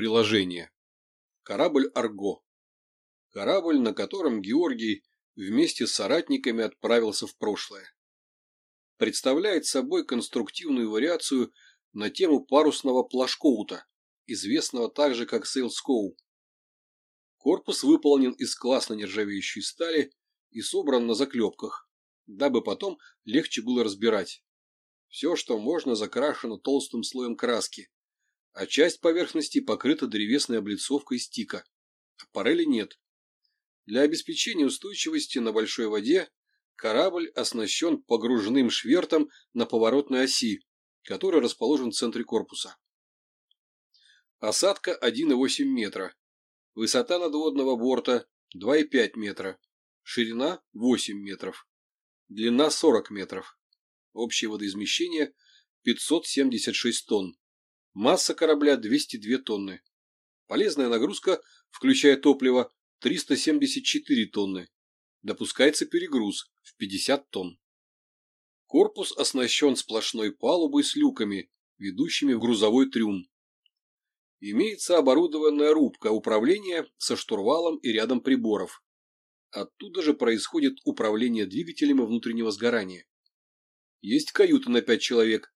Приложение. Корабль «Арго». Корабль, на котором Георгий вместе с соратниками отправился в прошлое. Представляет собой конструктивную вариацию на тему парусного плашкоута, известного также как сейлскоу. Корпус выполнен из классно нержавеющей стали и собран на заклепках, дабы потом легче было разбирать. Все, что можно, закрашено толстым слоем краски, а часть поверхности покрыта древесной облицовкой стика. Аппарели нет. Для обеспечения устойчивости на большой воде корабль оснащен погружным швертом на поворотной оси, который расположен в центре корпуса. Осадка 1,8 метра. Высота надводного борта 2,5 метра. Ширина 8 метров. Длина 40 метров. Общее водоизмещение 576 тонн. Масса корабля 202 тонны. Полезная нагрузка, включая топливо, 374 тонны. Допускается перегруз в 50 тонн. Корпус оснащен сплошной палубой с люками, ведущими в грузовой трюм. Имеется оборудованная рубка управления со штурвалом и рядом приборов. Оттуда же происходит управление двигателями внутреннего сгорания. Есть каюта на пять человек.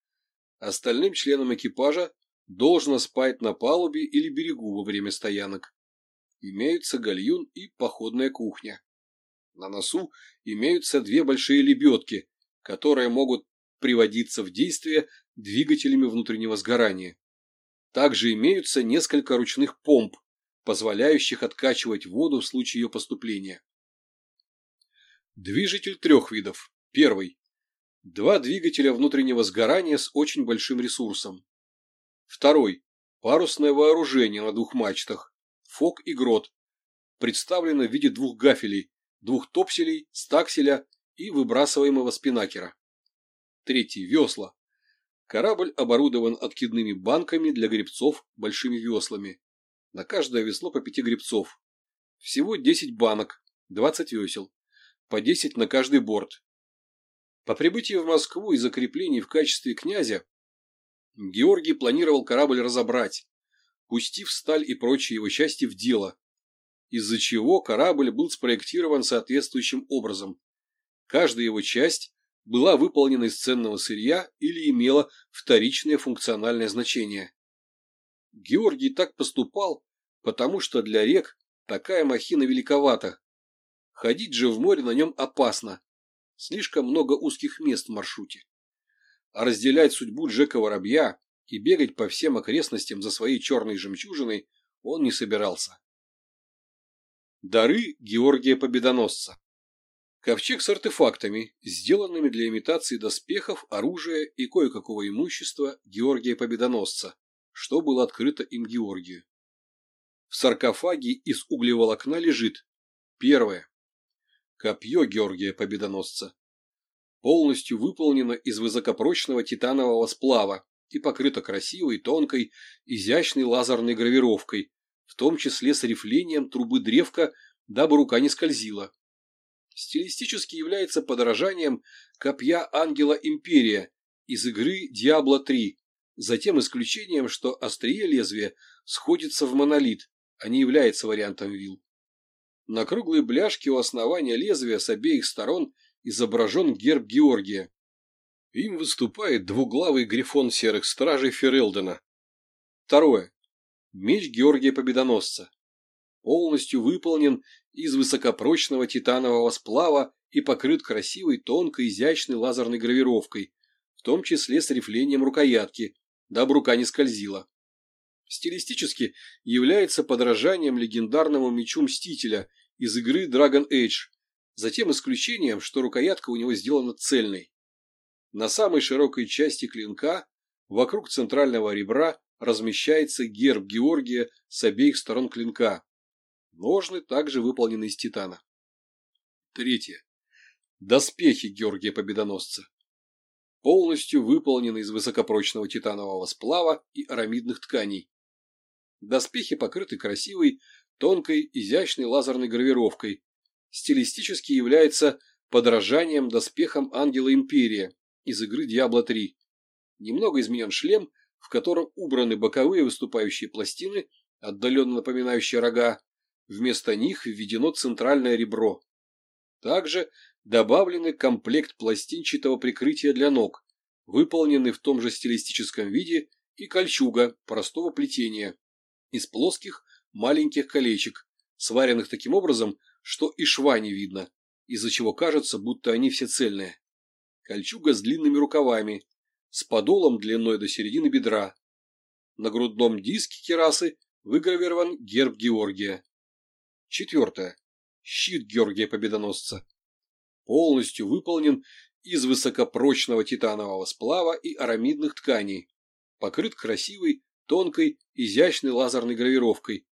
Остальным членам экипажа должно спать на палубе или берегу во время стоянок. Имеются гальюн и походная кухня. На носу имеются две большие лебедки, которые могут приводиться в действие двигателями внутреннего сгорания. Также имеются несколько ручных помп, позволяющих откачивать воду в случае ее поступления. Движитель трех видов. Первый. Два двигателя внутреннего сгорания с очень большим ресурсом. Второй. Парусное вооружение на двух мачтах. Фок и грот. Представлено в виде двух гафелей, двух топселей, стакселя и выбрасываемого спинакера. Третий. Весла. Корабль оборудован откидными банками для гребцов большими веслами. На каждое весло по пяти гребцов. Всего 10 банок, 20 весел. По 10 на каждый борт. По прибытии в Москву и закреплении в качестве князя Георгий планировал корабль разобрать, пустив сталь и прочие его части в дело, из-за чего корабль был спроектирован соответствующим образом. Каждая его часть была выполнена из ценного сырья или имела вторичное функциональное значение. Георгий так поступал, потому что для рек такая махина великовата. Ходить же в море на нем опасно. Слишком много узких мест в маршруте. А разделять судьбу Джека Воробья и бегать по всем окрестностям за своей черной жемчужиной он не собирался. Дары Георгия Победоносца Ковчег с артефактами, сделанными для имитации доспехов, оружия и кое-какого имущества Георгия Победоносца, что было открыто им Георгию. В саркофаге из углеволокна лежит. Первое. Копье Георгия Победоносца, полностью выполнена из высокопрочного титанового сплава и покрыта красивой, тонкой, изящной лазерной гравировкой, в том числе с рифлением трубы древка, дабы рука не скользила. Стилистически является подражанием копья Ангела Империя из игры Diablo 3, Затем исключением, что острие лезвия сходится в монолит, а не является вариантом вил. На круглой бляшке у основания лезвия с обеих сторон – изображен герб Георгия. Им выступает двуглавый грифон серых стражей Ферелдена. Второе. Меч Георгия Победоносца. Полностью выполнен из высокопрочного титанового сплава и покрыт красивой, тонкой, изящной лазерной гравировкой, в том числе с рифлением рукоятки, дабы рука не скользила. Стилистически является подражанием легендарному мечу Мстителя из игры Dragon Age за тем исключением, что рукоятка у него сделана цельной. На самой широкой части клинка, вокруг центрального ребра, размещается герб Георгия с обеих сторон клинка. Ножны также выполнены из титана. Третье. Доспехи Георгия Победоносца. Полностью выполнены из высокопрочного титанового сплава и арамидных тканей. Доспехи покрыты красивой, тонкой, изящной лазерной гравировкой, стилистически является подражанием доспехам Ангела Империя из игры Diablo 3. Немного изменен шлем, в котором убраны боковые выступающие пластины, отдаленно напоминающие рога, вместо них введено центральное ребро. Также добавлены комплект пластинчатого прикрытия для ног, выполненный в том же стилистическом виде и кольчуга простого плетения из плоских маленьких колечек, сваренных таким образом, что и шва не видно, из-за чего кажется, будто они все цельные. Кольчуга с длинными рукавами, с подолом длиной до середины бедра. На грудном диске керасы выгравирован герб Георгия. Четвертое. Щит Георгия Победоносца. Полностью выполнен из высокопрочного титанового сплава и арамидных тканей. Покрыт красивой, тонкой, изящной лазерной гравировкой,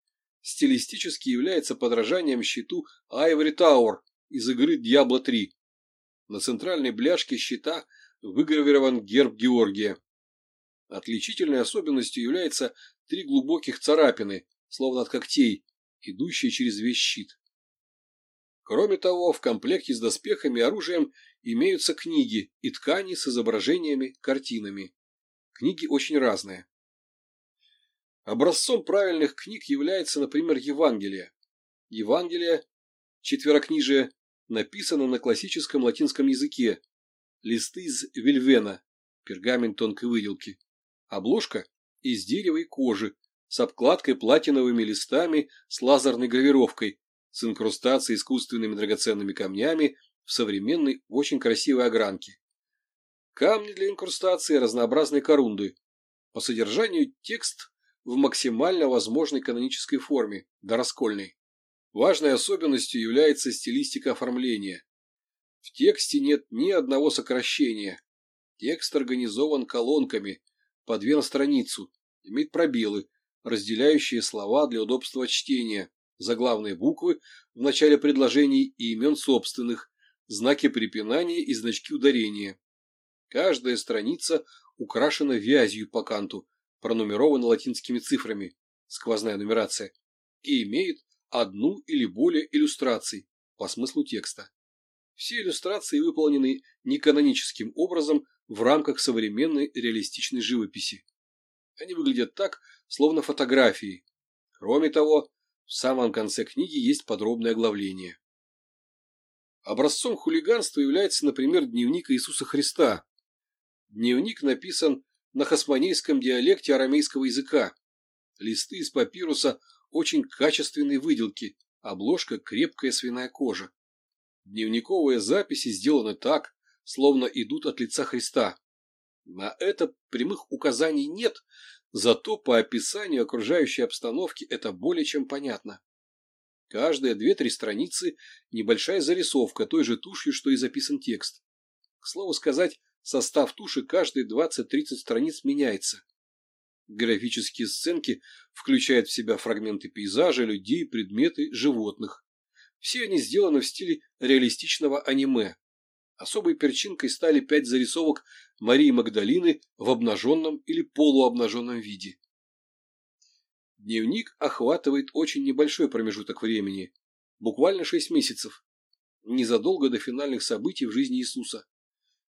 стилистически является подражанием щиту Ivory Tower из игры Diablo 3. На центральной бляшке щита выгравирован герб Георгия. Отличительной особенностью является три глубоких царапины, словно от когтей, идущие через весь щит. Кроме того, в комплекте с доспехами и оружием имеются книги и ткани с изображениями, картинами. Книги очень разные. Образцом правильных книг является, например, Евангелие. Евангелие, четверокнижие, написано на классическом латинском языке, листы из вельвена, пергамент тонкой выделки, обложка из дерева и кожи, с обкладкой платиновыми листами с лазерной гравировкой, с инкрустацией искусственными драгоценными камнями в современной, очень красивой огранке. Камни для инкрустации разнообразной корунды. По содержанию текст в максимально возможной канонической форме, дораскольной. Важной особенностью является стилистика оформления. В тексте нет ни одного сокращения. Текст организован колонками, по две на страницу, имеет пробелы, разделяющие слова для удобства чтения, заглавные буквы в начале предложений и имен собственных, знаки препинания и значки ударения. Каждая страница украшена вязью по канту, пронумерованы латинскими цифрами сквозная нумерация и имеет одну или более иллюстраций по смыслу текста. Все иллюстрации выполнены неканоническим образом в рамках современной реалистичной живописи. Они выглядят так, словно фотографии. Кроме того, в самом конце книги есть подробное оглавление. Образцом хулиганства является, например, дневник Иисуса Христа. Дневник написан на хасманейском диалекте арамейского языка. Листы из папируса очень качественной выделки, обложка крепкая свиная кожа. Дневниковые записи сделаны так, словно идут от лица Христа. На это прямых указаний нет, зато по описанию окружающей обстановки это более чем понятно. Каждые две-три страницы – небольшая зарисовка той же тушью, что и записан текст. К слову сказать, Состав туши каждые 20-30 страниц меняется. Графические сценки включают в себя фрагменты пейзажа, людей, предметы, животных. Все они сделаны в стиле реалистичного аниме. Особой перчинкой стали пять зарисовок Марии Магдалины в обнаженном или полуобнаженном виде. Дневник охватывает очень небольшой промежуток времени, буквально шесть месяцев, незадолго до финальных событий в жизни Иисуса.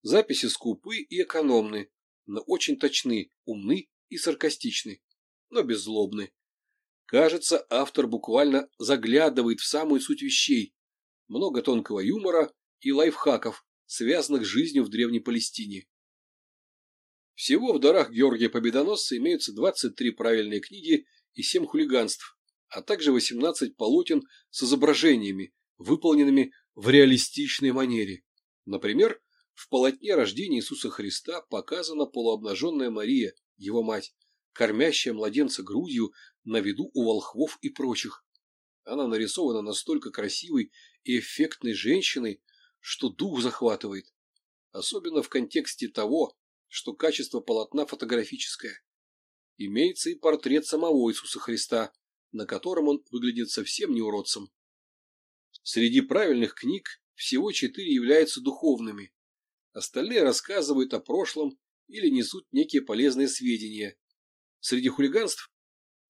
Записи скупы и экономны, но очень точны, умны и саркастичны, но беззлобны. Кажется, автор буквально заглядывает в самую суть вещей. Много тонкого юмора и лайфхаков, связанных с жизнью в Древней Палестине. Всего в дарах Георгия Победоносца имеются 23 правильные книги и 7 хулиганств, а также 18 полотен с изображениями, выполненными в реалистичной манере. Например, в полотне рождения Иисуса Христа показана полуобнаженная Мария, его мать, кормящая младенца грудью на виду у волхвов и прочих. Она нарисована настолько красивой и эффектной женщиной, что дух захватывает. Особенно в контексте того, что качество полотна фотографическое. Имеется и портрет самого Иисуса Христа, на котором он выглядит совсем не уродцем. Среди правильных книг всего четыре являются духовными, Остальные рассказывают о прошлом или несут некие полезные сведения. Среди хулиганств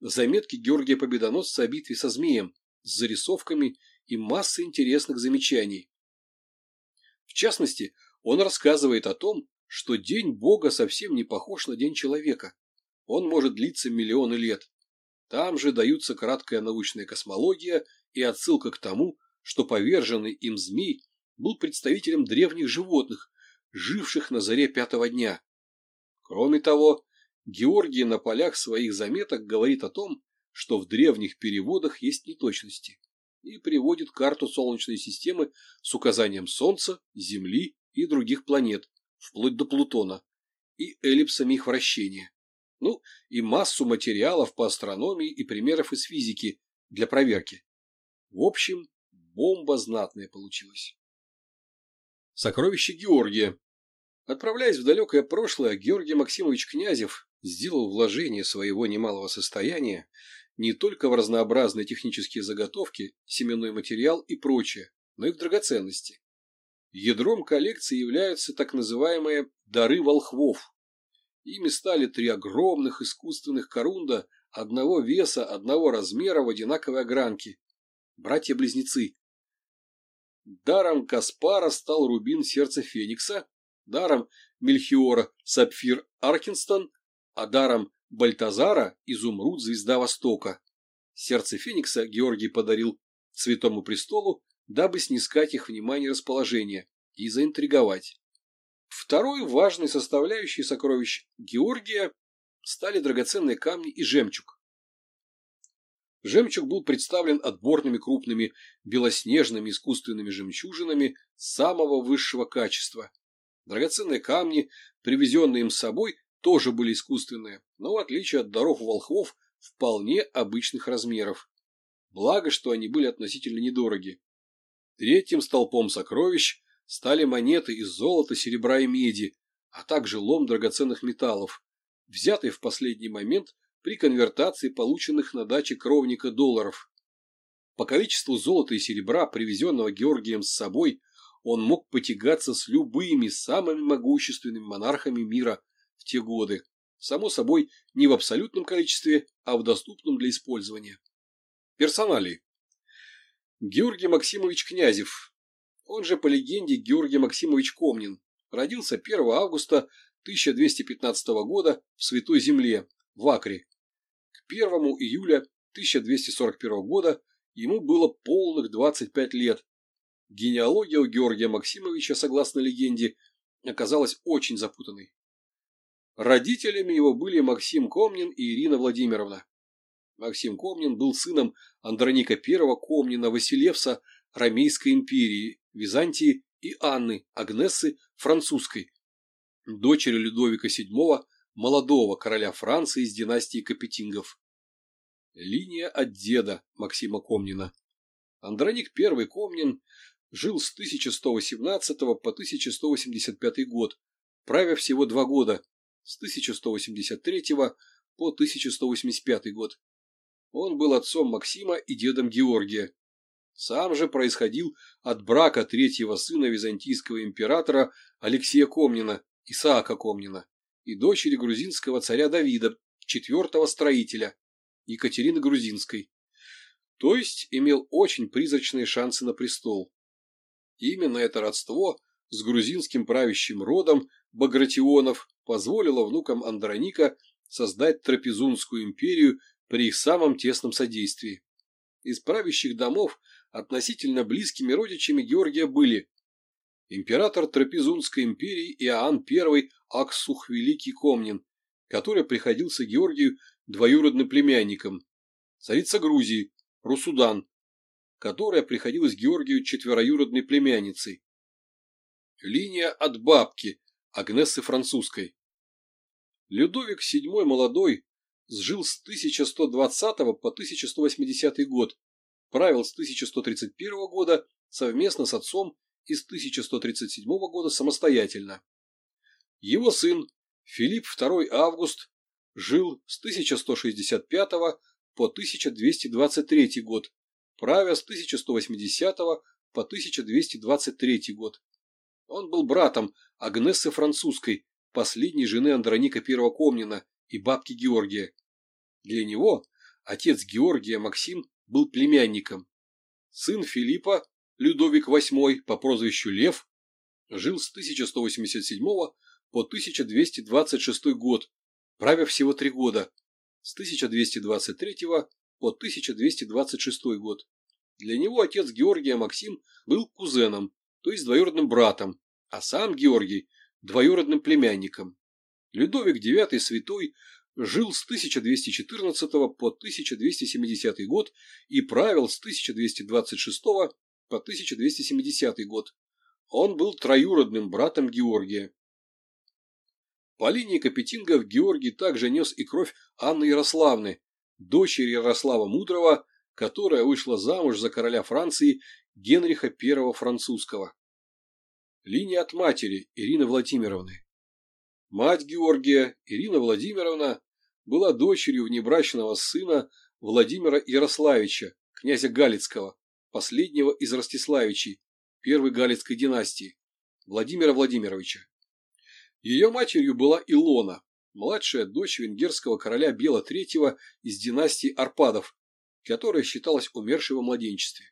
заметки Георгия Победоносца о битве со змеем с зарисовками и массой интересных замечаний. В частности, он рассказывает о том, что День Бога совсем не похож на День человека. Он может длиться миллионы лет. Там же даются краткая научная космология и отсылка к тому, что поверженный им змей был представителем древних животных, живших на заре пятого дня. Кроме того, Георгий на полях своих заметок говорит о том, что в древних переводах есть неточности, и приводит карту Солнечной системы с указанием Солнца, Земли и других планет, вплоть до Плутона, и эллипсами их вращения. Ну, и массу материалов по астрономии и примеров из физики для проверки. В общем, бомба знатная получилась. Сокровище Георгия. Отправляясь в далекое прошлое, Георгий Максимович Князев сделал вложение своего немалого состояния не только в разнообразные технические заготовки, семенной материал и прочее, но и в драгоценности. Ядром коллекции являются так называемые «дары волхвов». Ими стали три огромных искусственных корунда одного веса, одного размера в одинаковой огранке. Братья-близнецы, Даром Каспара стал рубин сердца Феникса, даром Мельхиора Сапфир Аркинстон, а даром Бальтазара изумруд звезда Востока. Сердце Феникса Георгий подарил Святому Престолу, дабы снискать их внимание и расположение и заинтриговать. Второй важной составляющей сокровищ Георгия стали драгоценные камни и жемчуг. Жемчуг был представлен отборными крупными белоснежными искусственными жемчужинами самого высшего качества. Драгоценные камни, привезенные им с собой, тоже были искусственные, но в отличие от даров волхвов, вполне обычных размеров. Благо, что они были относительно недороги. Третьим столпом сокровищ стали монеты из золота, серебра и меди, а также лом драгоценных металлов, взятый в последний момент – при конвертации полученных на даче кровника долларов. По количеству золота и серебра, привезенного Георгием с собой, он мог потягаться с любыми самыми могущественными монархами мира в те годы, само собой не в абсолютном количестве, а в доступном для использования. Персоналии. Георгий Максимович Князев, он же по легенде Георгий Максимович Комнин, родился 1 августа 1215 года в Святой Земле, в Вакре. К 1 июля 1241 года ему было полных 25 лет. Генеалогия у Георгия Максимовича, согласно легенде, оказалась очень запутанной. Родителями его были Максим Комнин и Ирина Владимировна. Максим Комнин был сыном Андроника I Комнина Василевса Ромейской империи, Византии и Анны Агнессы Французской, дочери Людовика VII молодого короля Франции из династии Капетингов. Линия от деда Максима Комнина. Андроник I Комнин жил с 1118 по 1185 год, правя всего два года, с 1183 по 1185 год. Он был отцом Максима и дедом Георгия. Сам же происходил от брака третьего сына византийского императора Алексея Комнина, Исаака Комнина и дочери грузинского царя Давида, четвертого строителя, Екатерины Грузинской. То есть имел очень призрачные шансы на престол. Именно это родство с грузинским правящим родом Багратионов позволило внукам Андроника создать Трапезунскую империю при их самом тесном содействии. Из правящих домов относительно близкими родичами Георгия были Император Трапезунской империи Иоанн I Аксух Великий Комнин, который приходился Георгию двоюродным племянником, царица Грузии Русудан, которая приходилась Георгию четвероюродной племянницей. Линия от бабки Агнессы Французской. Людовик VII молодой сжил с 1120 по 1180 год, правил с 1131 года совместно с отцом из 1137 года самостоятельно. Его сын Филипп II Август жил с 1165 по 1223 год, правя с 1180 по 1223 год. Он был братом Агнессы Французской, последней жены Андроника I Комнина и бабки Георгия. Для него отец Георгия Максим был племянником. Сын Филиппа Людовик VIII по прозвищу Лев жил с 1187 по 1226 год, правя всего три года, с 1223 по 1226 год. Для него отец Георгия Максим был кузеном, то есть двоюродным братом, а сам Георгий – двоюродным племянником. Людовик IX Святой жил с 1214 по 1270 год и правил с 1226 по 1270 год. Он был троюродным братом Георгия. По линии Капетингов Георгий также нес и кровь Анны Ярославны, дочери Ярослава Мудрого, которая вышла замуж за короля Франции Генриха I Французского. Линия от матери Ирины Владимировны. Мать Георгия, Ирина Владимировна, была дочерью внебрачного сына Владимира Ярославича, князя Галицкого, последнего из Ростиславичей, первой галицкой династии, Владимира Владимировича. Ее матерью была Илона, младшая дочь венгерского короля Бела III из династии Арпадов, которая считалась умершей во младенчестве.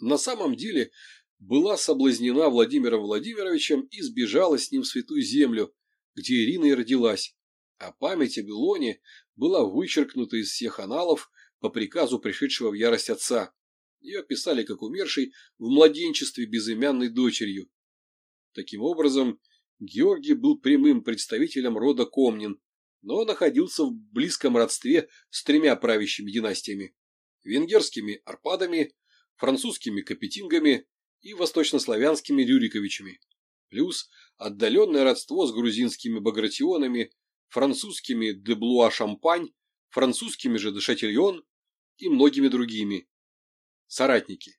На самом деле была соблазнена Владимиром Владимировичем и сбежала с ним в Святую Землю, где Ирина и родилась, а память о Белоне была вычеркнута из всех аналов по приказу пришедшего в ярость отца, ее описали как умершей в младенчестве безымянной дочерью. Таким образом, Георгий был прямым представителем рода Комнин, но находился в близком родстве с тремя правящими династиями – венгерскими Арпадами, французскими Капетингами и восточнославянскими Рюриковичами, плюс отдаленное родство с грузинскими Багратионами, французскими Деблуа-Шампань, французскими же Дешатильон и многими другими. Соратники.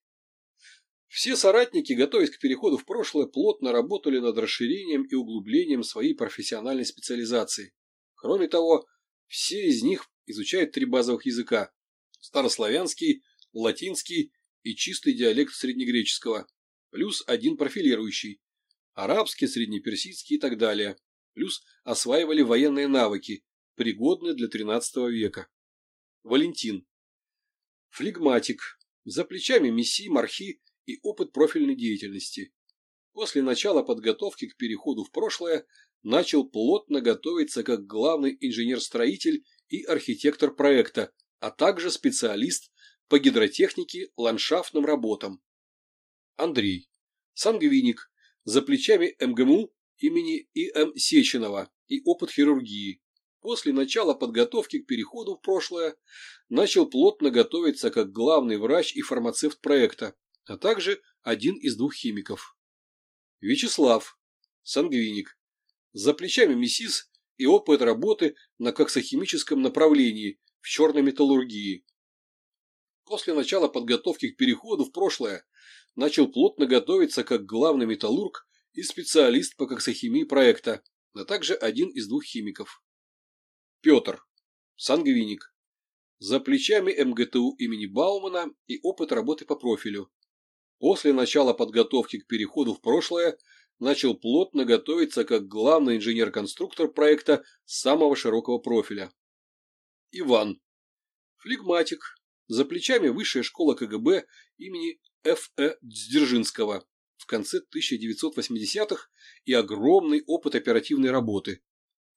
Все соратники, готовясь к переходу в прошлое, плотно работали над расширением и углублением своей профессиональной специализации. Кроме того, все из них изучают три базовых языка – старославянский, латинский и чистый диалект среднегреческого, плюс один профилирующий – арабский, среднеперсидский и так далее, плюс осваивали военные навыки, пригодные для XIII века. Валентин. Флегматик, за плечами месси, мархи и опыт профильной деятельности. После начала подготовки к переходу в прошлое начал плотно готовиться как главный инженер-строитель и архитектор проекта, а также специалист по гидротехнике, ландшафтным работам. Андрей. Сангвиник. За плечами МГМУ имени И.М. Сеченова и опыт хирургии после начала подготовки к переходу в прошлое начал плотно готовиться как главный врач и фармацевт проекта, а также один из двух химиков. Вячеслав, сангвиник, за плечами месис и опыт работы на коксохимическом направлении в черной металлургии. После начала подготовки к переходу в прошлое начал плотно готовиться как главный металлург и специалист по коксохимии проекта, а также один из двух химиков. Петр, сангвиник. За плечами МГТУ имени Баумана и опыт работы по профилю. После начала подготовки к переходу в прошлое начал плотно готовиться как главный инженер-конструктор проекта самого широкого профиля. Иван. Флегматик. За плечами высшая школа КГБ имени Ф.Э. Дзержинского в конце 1980-х и огромный опыт оперативной работы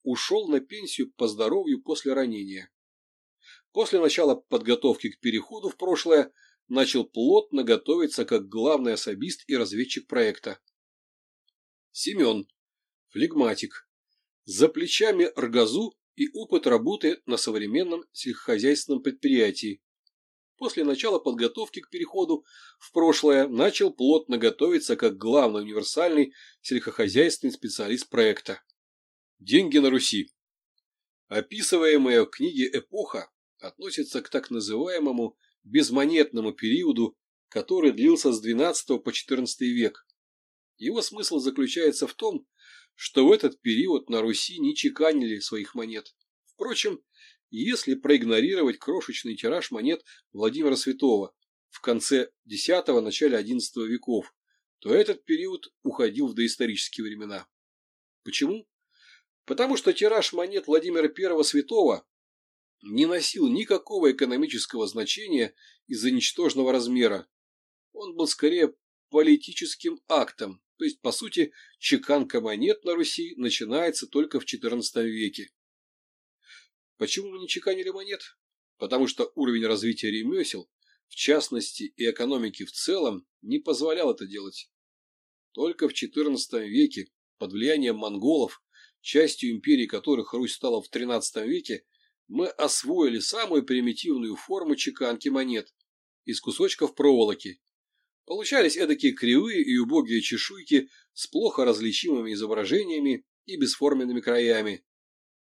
ушел на пенсию по здоровью после ранения. После начала подготовки к переходу в прошлое начал плотно готовиться как главный особист и разведчик проекта. Семен. Флегматик. За плечами ргазу и опыт работы на современном сельскохозяйственном предприятии. После начала подготовки к переходу в прошлое начал плотно готовиться как главный универсальный сельскохозяйственный специалист проекта. Деньги на Руси. Описываемая в книге эпоха относится к так называемому безмонетному периоду, который длился с XII по XIV век. Его смысл заключается в том, что в этот период на Руси не чеканили своих монет. Впрочем, если проигнорировать крошечный тираж монет Владимира Святого в конце X-начале XI веков, то этот период уходил в доисторические времена. Почему? Потому что тираж монет Владимира I Святого не носил никакого экономического значения из-за ничтожного размера. Он был скорее политическим актом, то есть, по сути, чеканка монет на Руси начинается только в XIV веке. Почему мы не чеканили монет? Потому что уровень развития ремесел, в частности и экономики в целом, не позволял это делать. Только в XIV веке, под влиянием монголов, частью империи которых Русь стала в XIII веке, мы освоили самую примитивную форму чеканки монет из кусочков проволоки. Получались эдакие кривые и убогие чешуйки с плохо различимыми изображениями и бесформенными краями.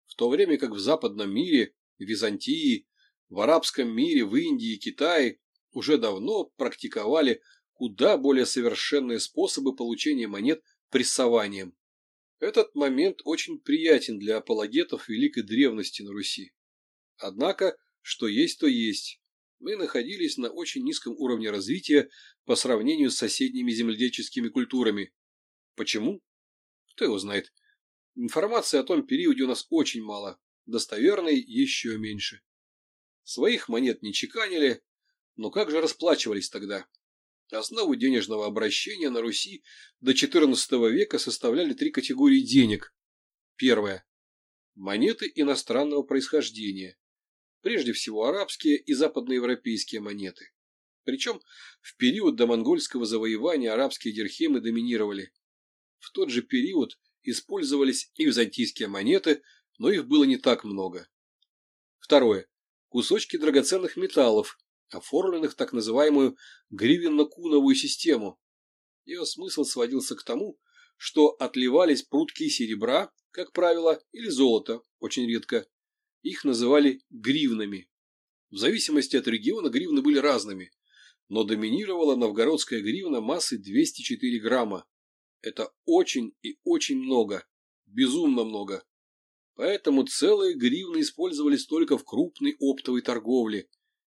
В то время как в западном мире, в Византии, в арабском мире, в Индии и Китае уже давно практиковали куда более совершенные способы получения монет прессованием. Этот момент очень приятен для апологетов великой древности на Руси. Однако, что есть, то есть. Мы находились на очень низком уровне развития по сравнению с соседними земледельческими культурами. Почему? Кто его знает. Информации о том периоде у нас очень мало, достоверной еще меньше. Своих монет не чеканили, но как же расплачивались тогда? Основу денежного обращения на Руси до XIV века составляли три категории денег. Первое. Монеты иностранного происхождения. Прежде всего арабские и западноевропейские монеты. Причем в период до монгольского завоевания арабские дирхемы доминировали. В тот же период использовались и византийские монеты, но их было не так много. Второе. Кусочки драгоценных металлов, оформленных так называемую гривенно-куновую систему. Ее смысл сводился к тому, что отливались прутки серебра, как правило, или золота, очень редко. Их называли гривнами. В зависимости от региона гривны были разными, но доминировала новгородская гривна массой 204 грамма. Это очень и очень много, безумно много. Поэтому целые гривны использовались только в крупной оптовой торговле,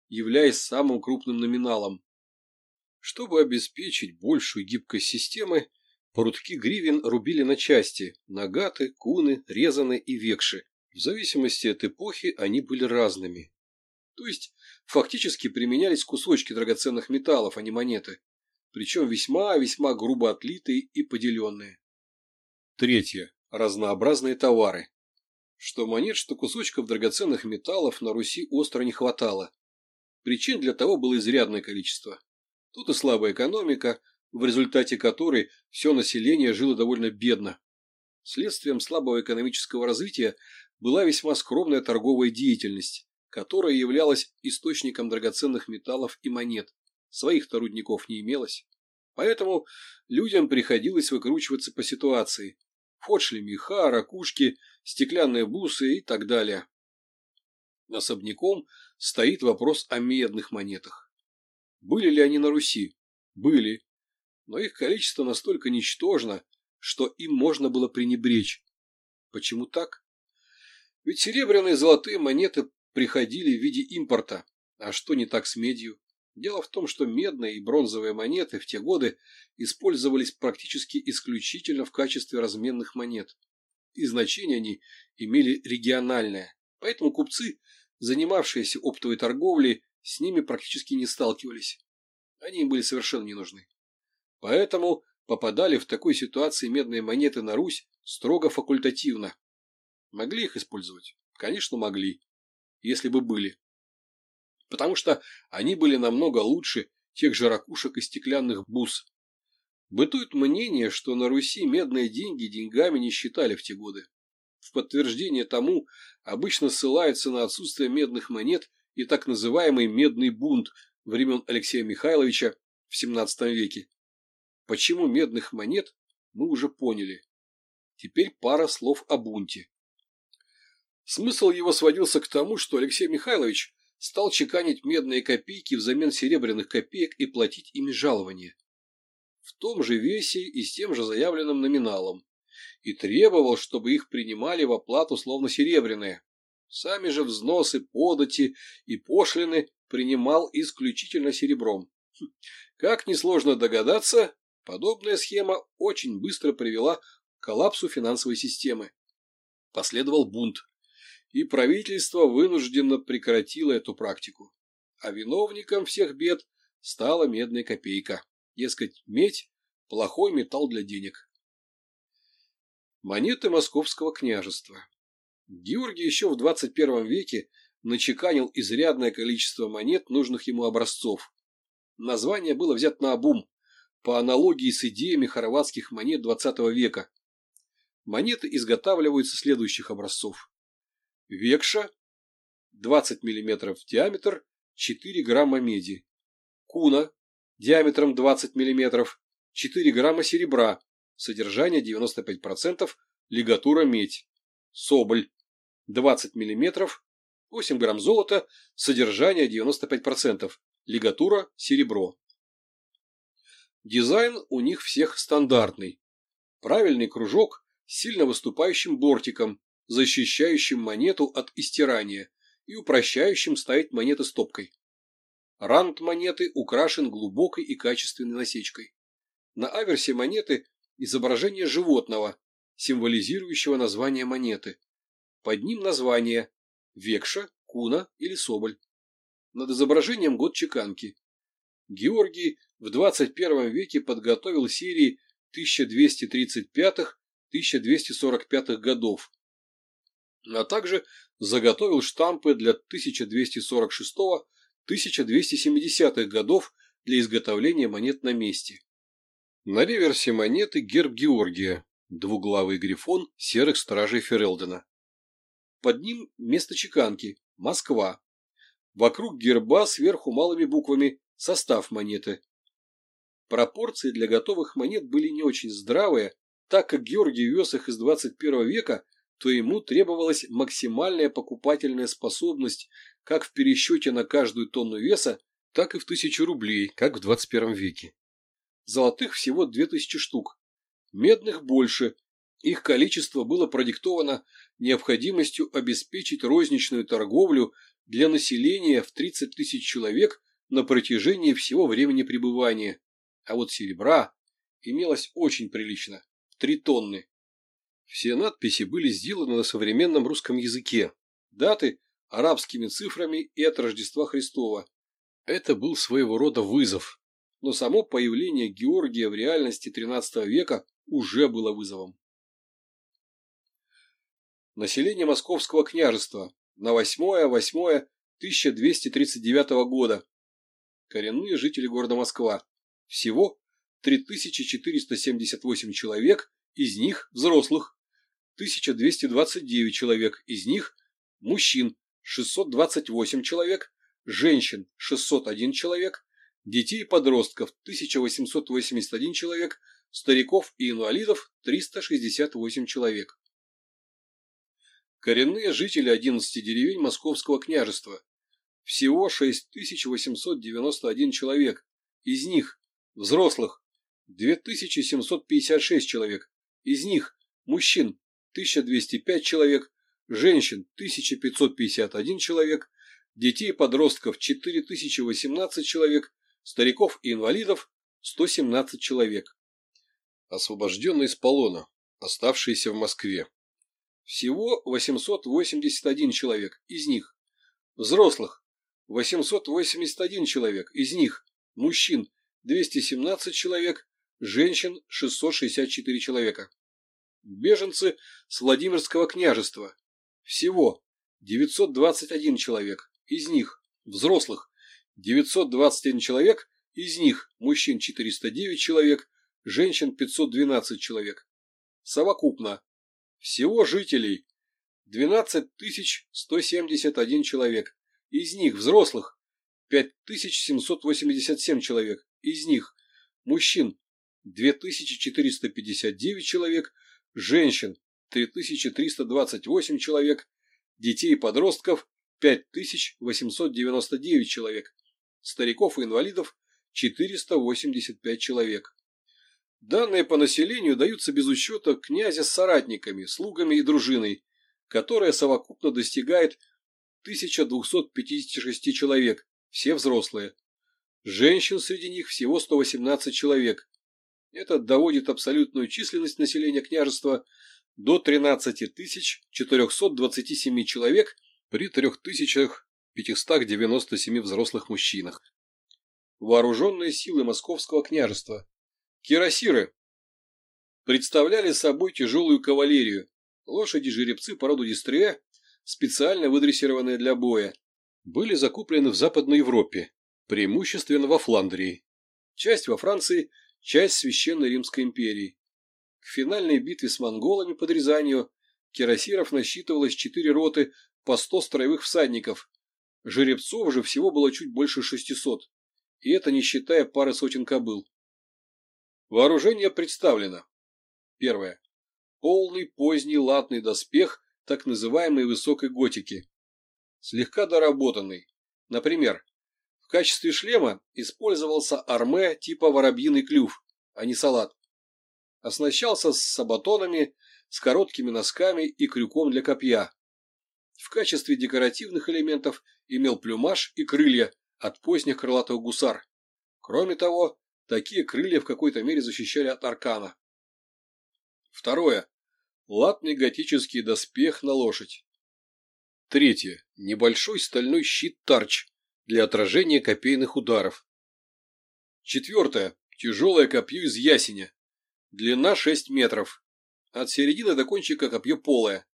являясь самым крупным номиналом. Чтобы обеспечить большую гибкость системы, прутки гривен рубили на части – нагаты, куны, резаны и векши. В зависимости от эпохи они были разными. То есть фактически применялись кусочки драгоценных металлов, а не монеты. Причем весьма-весьма грубо отлитые и поделенные. Третье. Разнообразные товары. Что монет, что кусочков драгоценных металлов на Руси остро не хватало. Причин для того было изрядное количество. Тут и слабая экономика, в результате которой все население жило довольно бедно. Следствием слабого экономического развития была весьма скромная торговая деятельность, которая являлась источником драгоценных металлов и монет. Своих-то рудников не имелось. Поэтому людям приходилось выкручиваться по ситуации. В меха, ракушки, стеклянные бусы и так далее. Особняком стоит вопрос о медных монетах. Были ли они на Руси? Были. Но их количество настолько ничтожно, что им можно было пренебречь. Почему так? Ведь серебряные и золотые монеты приходили в виде импорта. А что не так с медью? Дело в том, что медные и бронзовые монеты в те годы использовались практически исключительно в качестве разменных монет. И значение они имели региональное. Поэтому купцы занимавшиеся оптовой торговлей, с ними практически не сталкивались. Они им были совершенно не нужны. Поэтому попадали в такой ситуации медные монеты на Русь строго факультативно. Могли их использовать? Конечно, могли. Если бы были. Потому что они были намного лучше тех же ракушек и стеклянных бус. Бытует мнение, что на Руси медные деньги деньгами не считали в те годы. В подтверждение тому обычно ссылаются на отсутствие медных монет и так называемый «медный бунт» времен Алексея Михайловича в XVII веке. Почему медных монет, мы уже поняли. Теперь пара слов о бунте. Смысл его сводился к тому, что Алексей Михайлович стал чеканить медные копейки взамен серебряных копеек и платить ими жалования. В том же весе и с тем же заявленным номиналом и требовал, чтобы их принимали в оплату словно серебряные. Сами же взносы, подати и пошлины принимал исключительно серебром. Хм, как несложно догадаться, подобная схема очень быстро привела к коллапсу финансовой системы. Последовал бунт, и правительство вынужденно прекратило эту практику. А виновником всех бед стала медная копейка. Дескать, медь – плохой металл для денег монеты московского княжества. Георгий еще в 21 веке начеканил изрядное количество монет нужных ему образцов. Название было взято на обум, по аналогии с идеями хорватских монет 20 века. Монеты изготавливаются следующих образцов. Векша 20 мм в диаметр, 4 грамма меди. Куна диаметром 20 мм, 4 грамма серебра, содержание 95%, лигатура медь, соболь, 20 мм, 8 грамм золота, содержание 95%, лигатура серебро. Дизайн у них всех стандартный. Правильный кружок с сильно выступающим бортиком, защищающим монету от истирания и упрощающим ставить монеты стопкой. Рант монеты украшен глубокой и качественной насечкой. На аверсе монеты изображение животного, символизирующего название монеты. Под ним название – векша, куна или соболь. Над изображением год чеканки. Георгий в 21 веке подготовил серии 1235-1245 годов, а также заготовил штампы для 1246-1270 годов для изготовления монет на месте. На реверсе монеты герб Георгия, двуглавый грифон серых стражей Ферелдена. Под ним место чеканки – Москва. Вокруг герба сверху малыми буквами состав монеты. Пропорции для готовых монет были не очень здравые, так как Георгий вез их из 21 века, то ему требовалась максимальная покупательная способность как в пересчете на каждую тонну веса, так и в тысячу рублей, как в 21 веке золотых всего 2000 штук, медных больше. Их количество было продиктовано необходимостью обеспечить розничную торговлю для населения в 30 тысяч человек на протяжении всего времени пребывания. А вот серебра имелось очень прилично – три тонны. Все надписи были сделаны на современном русском языке, даты – арабскими цифрами и от Рождества Христова. Это был своего рода вызов, но само появление Георгия в реальности XIII века уже было вызовом. Население Московского княжества на 8-8-1239 года. Коренные жители города Москва. Всего 3478 человек, из них взрослых, 1229 человек, из них мужчин 628 человек, женщин 601 человек, детей и подростков 1881 человек, стариков и инвалидов 368 человек. Коренные жители 11 деревень Московского княжества. Всего 6891 человек, из них взрослых 2756 человек, из них мужчин 1205 человек, женщин 1551 человек, детей и подростков 4018 человек, стариков и инвалидов 117 человек. Освобожденные из полона, оставшиеся в Москве. Всего 881 человек из них. Взрослых 881 человек из них. Мужчин 217 человек, женщин 664 человека. Беженцы с Владимирского княжества. Всего 921 человек из них. Взрослых 921 человек, из них мужчин 409 человек, женщин 512 человек. Совокупно. Всего жителей 12 171 человек, из них взрослых 5787 человек, из них мужчин 2459 человек, женщин 3328 человек, детей и подростков 5899 человек стариков и инвалидов 485 человек. Данные по населению даются без учета князя с соратниками, слугами и дружиной, которая совокупно достигает 1256 человек, все взрослые. Женщин среди них всего 118 человек. Это доводит абсолютную численность населения княжества до 13 427 человек при 3000 597 взрослых мужчинах. Вооруженные силы Московского княжества, кирасиры, представляли собой тяжелую кавалерию, лошади-жеребцы по роду дистрия, специально выдрессированные для боя, были закуплены в Западной Европе, преимущественно во Фландрии, часть во Франции, часть Священной Римской империи. К финальной битве с монголами под Рязанью кирасиров насчитывалось четыре роты по сто строевых всадников, Жеребцов же всего было чуть больше 600, и это не считая пары сотен кобыл. Вооружение представлено. Первое. Полный поздний латный доспех так называемой высокой готики. Слегка доработанный. Например, в качестве шлема использовался арме типа воробьиный клюв, а не салат. Оснащался с сабатонами, с короткими носками и крюком для копья. В качестве декоративных элементов – имел плюмаж и крылья от поздних крылатых гусар. Кроме того, такие крылья в какой-то мере защищали от аркана. Второе. Латный готический доспех на лошадь. Третье. Небольшой стальной щит-тарч для отражения копейных ударов. Четвертое. Тяжелое копье из ясеня. Длина 6 метров. От середины до кончика копье полое.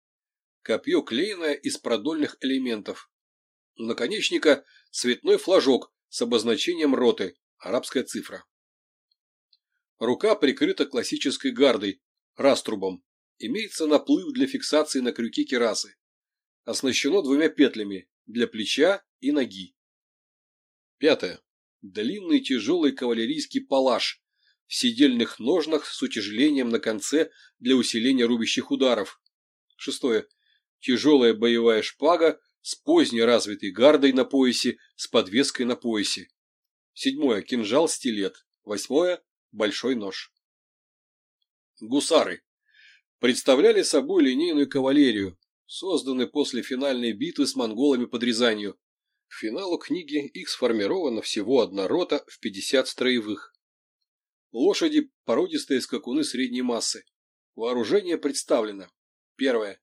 Копье клееное из продольных элементов наконечника цветной флажок с обозначением роты, арабская цифра. Рука прикрыта классической гардой, раструбом. Имеется наплыв для фиксации на крюке керасы. Оснащено двумя петлями для плеча и ноги. Пятое. Длинный тяжелый кавалерийский палаш в седельных ножнах с утяжелением на конце для усиления рубящих ударов. Шестое. Тяжелая боевая шпага с поздней развитой гардой на поясе, с подвеской на поясе. Седьмое – кинжал-стилет. Восьмое – большой нож. Гусары представляли собой линейную кавалерию, созданную после финальной битвы с монголами под Рязанью. К финалу книги их сформировано всего одна рота в 50 строевых. Лошади – породистые скакуны средней массы. Вооружение представлено. Первое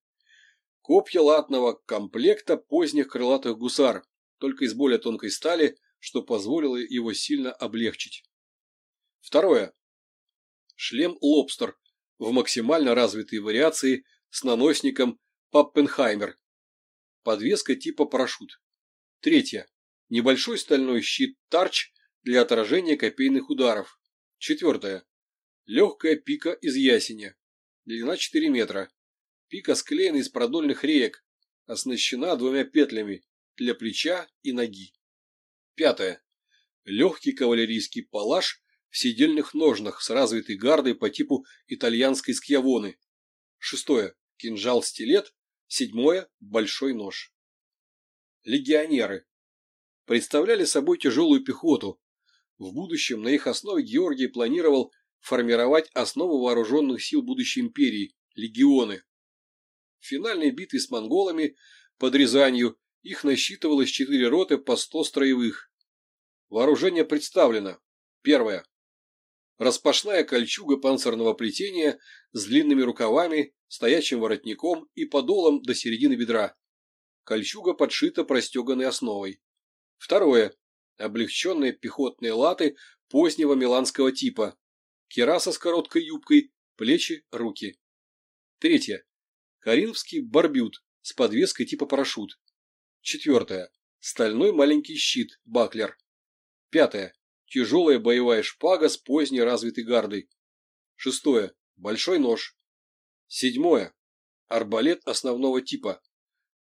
Копья латного комплекта поздних крылатых гусар, только из более тонкой стали, что позволило его сильно облегчить. Второе. Шлем «Лобстер» в максимально развитой вариации с наносником «Паппенхаймер». Подвеска типа парашют. Третье. Небольшой стальной щит «Тарч» для отражения копейных ударов. Четвертое. Легкая пика из ясеня. Длина 4 метра. Пика склеена из продольных реек, оснащена двумя петлями для плеча и ноги. Пятое. Легкий кавалерийский палаш в седельных ножнах с развитой гардой по типу итальянской скьявоны. Шестое. Кинжал-стилет. Седьмое. Большой нож. Легионеры. Представляли собой тяжелую пехоту. В будущем на их основе Георгий планировал формировать основу вооруженных сил будущей империи – легионы. В финальной битве с монголами под Рязанью их насчитывалось четыре роты по сто строевых. Вооружение представлено. Первое. Распашная кольчуга панцирного плетения с длинными рукавами, стоячим воротником и подолом до середины бедра. Кольчуга подшита простеганной основой. Второе. Облегченные пехотные латы позднего миланского типа. Кераса с короткой юбкой, плечи, руки. Третье. Кариновский барбют с подвеской типа парашют. Четвертое. Стальной маленький щит, баклер. Пятое. Тяжелая боевая шпага с поздней развитой гардой. Шестое. Большой нож. Седьмое. Арбалет основного типа.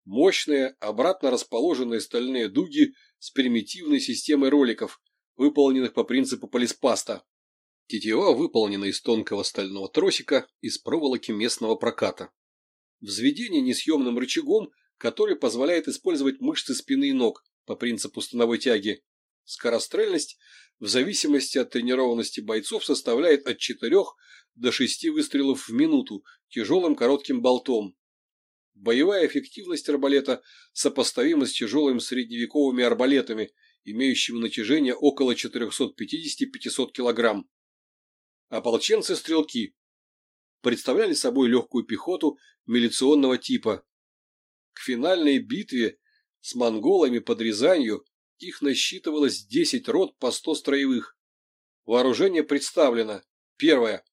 Мощные, обратно расположенные стальные дуги с примитивной системой роликов, выполненных по принципу полиспаста. Тетива выполнена из тонкого стального тросика из проволоки местного проката. Взведение несъемным рычагом, который позволяет использовать мышцы спины и ног по принципу становой тяги. Скорострельность в зависимости от тренированности бойцов составляет от 4 до 6 выстрелов в минуту тяжелым коротким болтом. Боевая эффективность арбалета сопоставима с тяжелыми средневековыми арбалетами, имеющими натяжение около 450-500 кг. Ополченцы-стрелки представляли собой легкую пехоту милиционного типа. К финальной битве с монголами под Рязанью их насчитывалось 10 рот по 100 строевых. Вооружение представлено. Первое.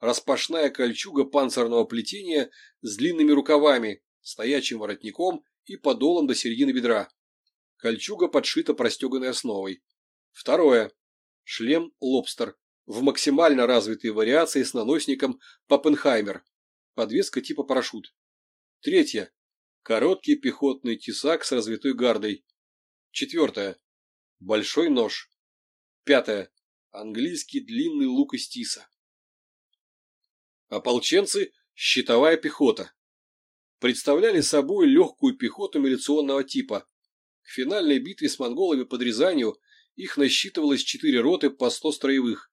Распашная кольчуга панцирного плетения с длинными рукавами, стоячим воротником и подолом до середины бедра. Кольчуга подшита простеганной основой. Второе. Шлем лобстер в максимально развитые вариации с наносником Поппенхаймер, подвеска типа парашют. Третье. Короткий пехотный тесак с развитой гардой. Четвертое. Большой нож. Пятое. Английский длинный лук из тиса. Ополченцы – щитовая пехота. Представляли собой легкую пехоту милиционного типа. К финальной битве с монголами под Рязанью их насчитывалось четыре роты по сто строевых.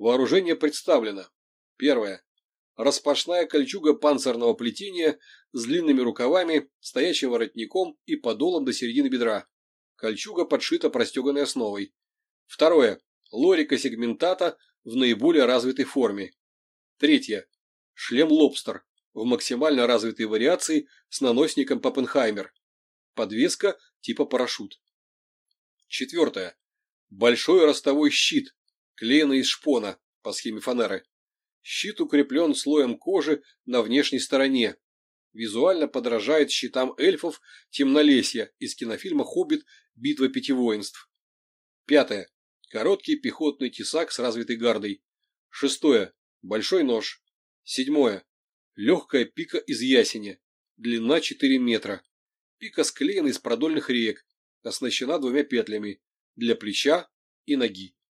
Вооружение представлено. Первое. Распашная кольчуга панцирного плетения с длинными рукавами, стоячим воротником и подолом до середины бедра. Кольчуга подшита простеганной основой. Второе. Лорика сегментата в наиболее развитой форме. Третье. Шлем лобстер в максимально развитой вариации с наносником Поппенхаймер. Подвеска типа парашют. Четвертое. Большой ростовой щит клеена из шпона по схеме фанеры. Щит укреплен слоем кожи на внешней стороне. Визуально подражает щитам эльфов темнолесья из кинофильма «Хоббит. Битва пяти воинств». Пятое. Короткий пехотный тесак с развитой гардой. Шестое. Большой нож. Седьмое. Легкая пика из ясеня. Длина 4 метра. Пика склеена из продольных рек. Оснащена двумя петлями. Для плеча и ноги.